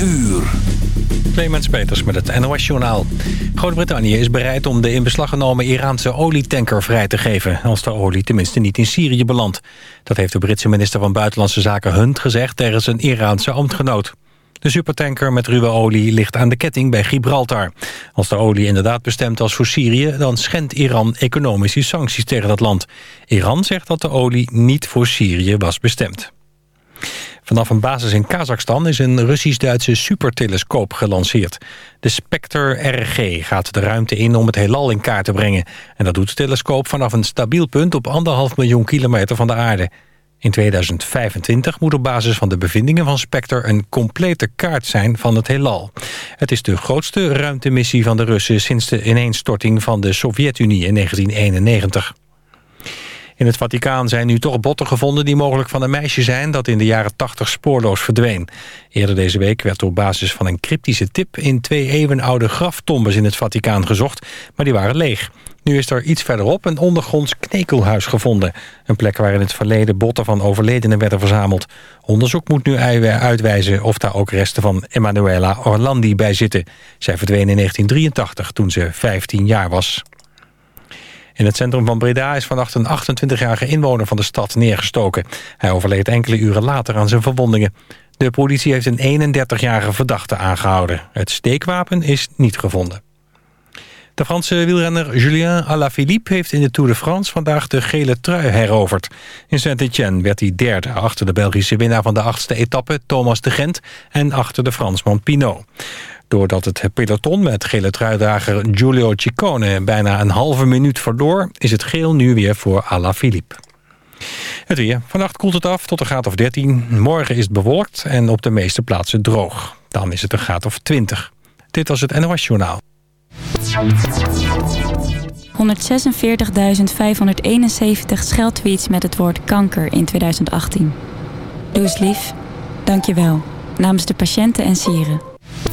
uur. Clemens Peters met het NOS-journaal. Groot-Brittannië is bereid om de in beslag genomen Iraanse olietanker vrij te geven... als de olie tenminste niet in Syrië belandt. Dat heeft de Britse minister van Buitenlandse Zaken Hunt gezegd... tegen zijn Iraanse ambtgenoot. De supertanker met ruwe olie ligt aan de ketting bij Gibraltar. Als de olie inderdaad bestemd was voor Syrië... dan schendt Iran economische sancties tegen dat land. Iran zegt dat de olie niet voor Syrië was bestemd. Vanaf een basis in Kazachstan is een Russisch-Duitse supertelescoop gelanceerd. De Spectre RG gaat de ruimte in om het heelal in kaart te brengen. En dat doet de telescoop vanaf een stabiel punt op anderhalf miljoen kilometer van de aarde. In 2025 moet op basis van de bevindingen van Spectre een complete kaart zijn van het heelal. Het is de grootste ruimtemissie van de Russen sinds de ineenstorting van de Sovjet-Unie in 1991. In het Vaticaan zijn nu toch botten gevonden die mogelijk van een meisje zijn... dat in de jaren 80 spoorloos verdween. Eerder deze week werd op basis van een cryptische tip... in twee eeuwenoude graftombes in het Vaticaan gezocht, maar die waren leeg. Nu is er iets verderop een ondergronds knekelhuis gevonden. Een plek waar in het verleden botten van overledenen werden verzameld. Onderzoek moet nu uitwijzen of daar ook resten van Emanuela Orlandi bij zitten. Zij verdween in 1983 toen ze 15 jaar was. In het centrum van Breda is vannacht een 28-jarige inwoner van de stad neergestoken. Hij overleed enkele uren later aan zijn verwondingen. De politie heeft een 31-jarige verdachte aangehouden. Het steekwapen is niet gevonden. De Franse wielrenner Julien Alaphilippe heeft in de Tour de France vandaag de gele trui heroverd. In Saint-Etienne werd hij derde achter de Belgische winnaar van de achtste etappe Thomas de Gent en achter de Fransman Pinot. Doordat het peloton met gele truidrager Giulio Ciccone bijna een halve minuut verloor... is het geel nu weer voor Alaphilippe. Het weer. Vannacht koelt het af tot een graad of 13. Morgen is het bewolkt en op de meeste plaatsen droog. Dan is het een graad of 20. Dit was het NOS Journaal. 146.571 scheldtweets met het woord kanker in 2018. Doe eens lief. Dank je wel. Namens de patiënten en sieren.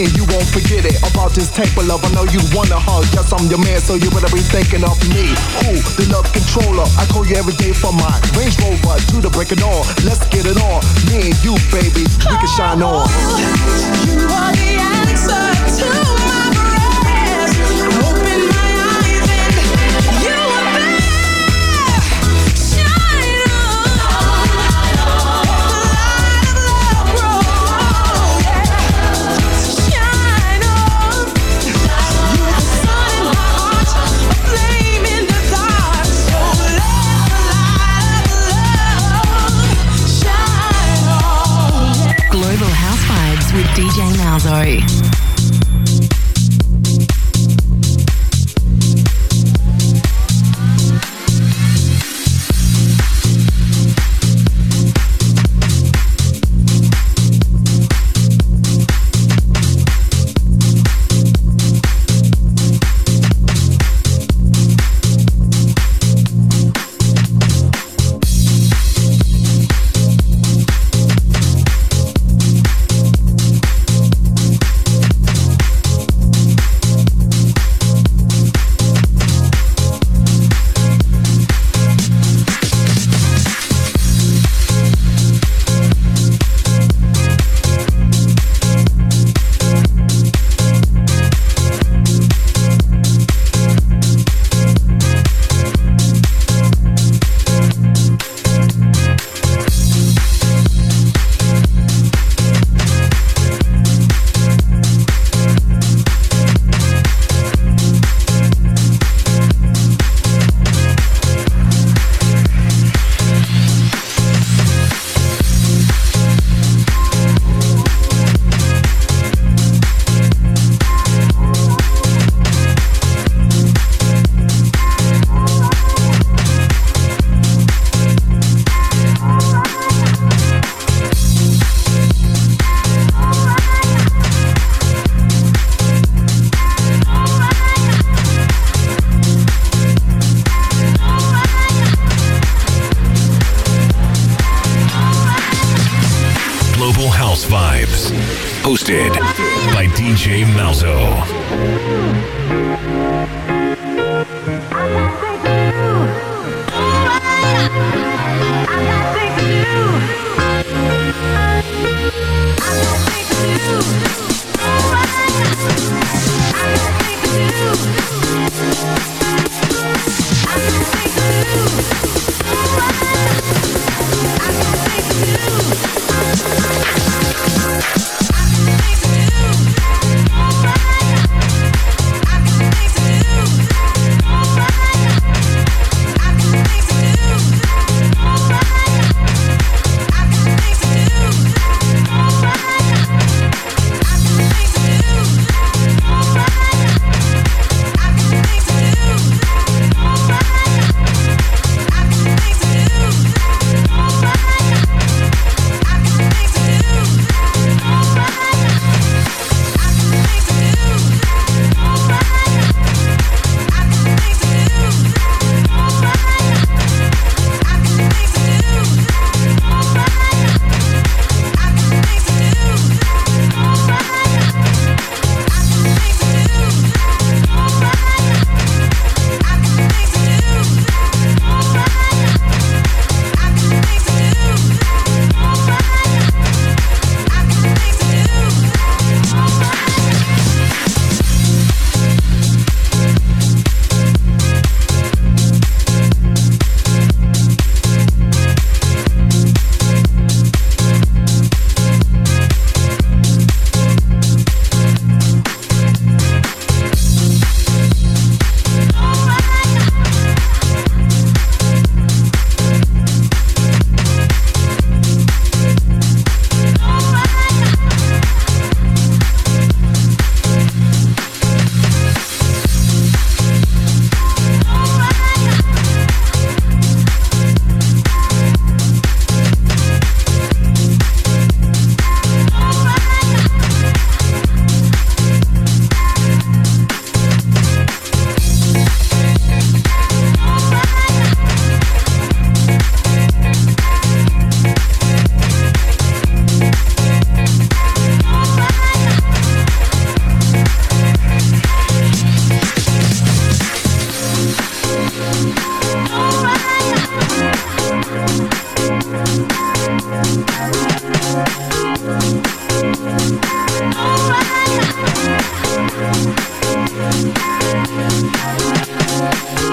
16, you won't forget it. About this type of love, I know you wanna hug. Yes, I'm your man, so you better be thinking of me. Who? The love controller. I call you every day for my Range Rover to the break it on. Let's get it on. Me and you, baby, we can shine on. You are the answer to Malzo.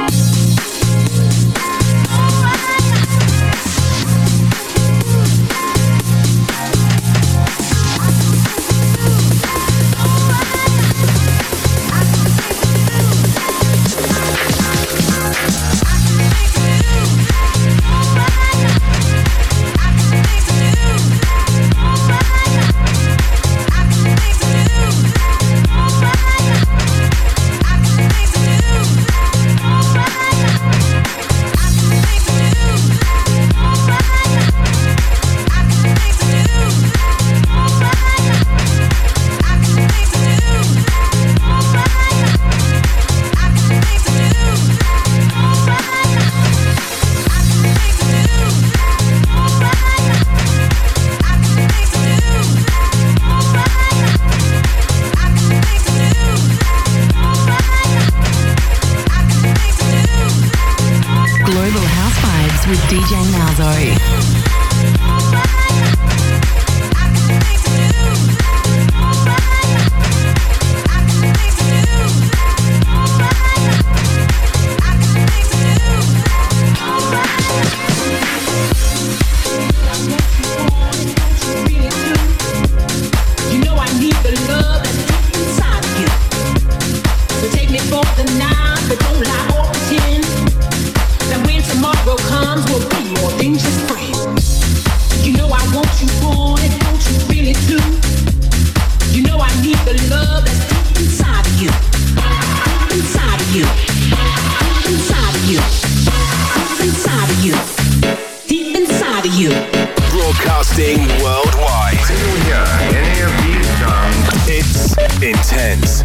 Thank broadcasting worldwide. Do you hear any of these songs, it's intense.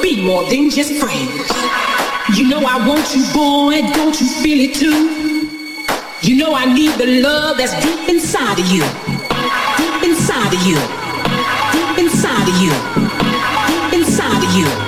be more than just friends. You know I want you, boy, don't you feel it too? You know I need the love that's deep inside of you. Deep inside of you. Deep inside of you. Deep inside of you.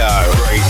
Radio.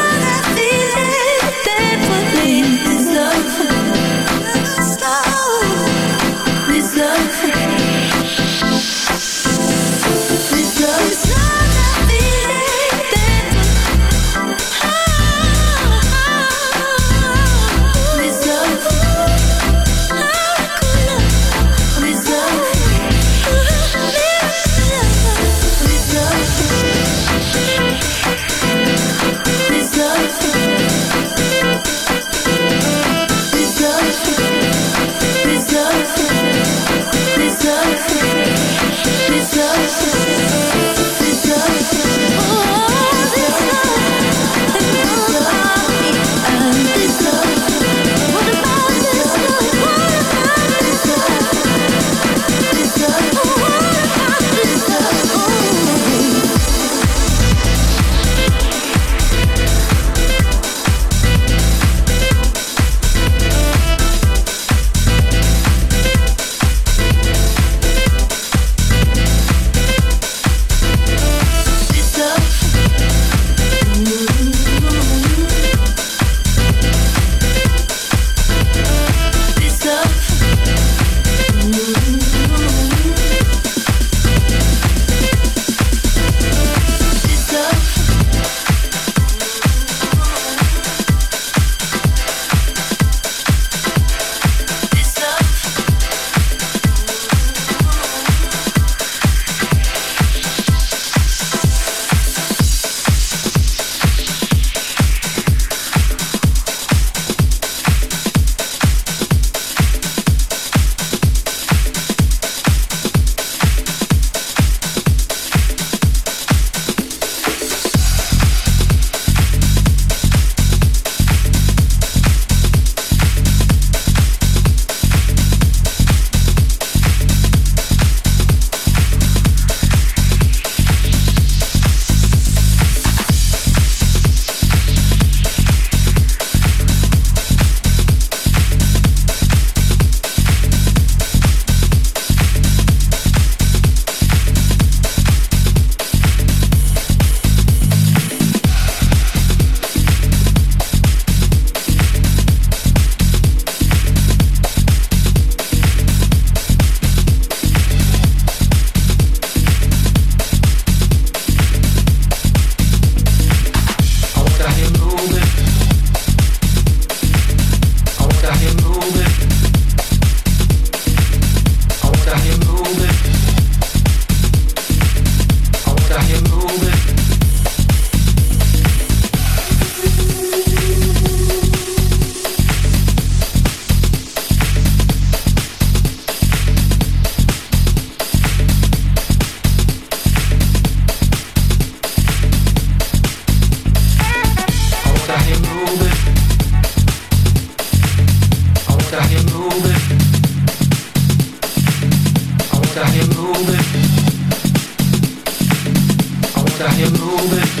you're moving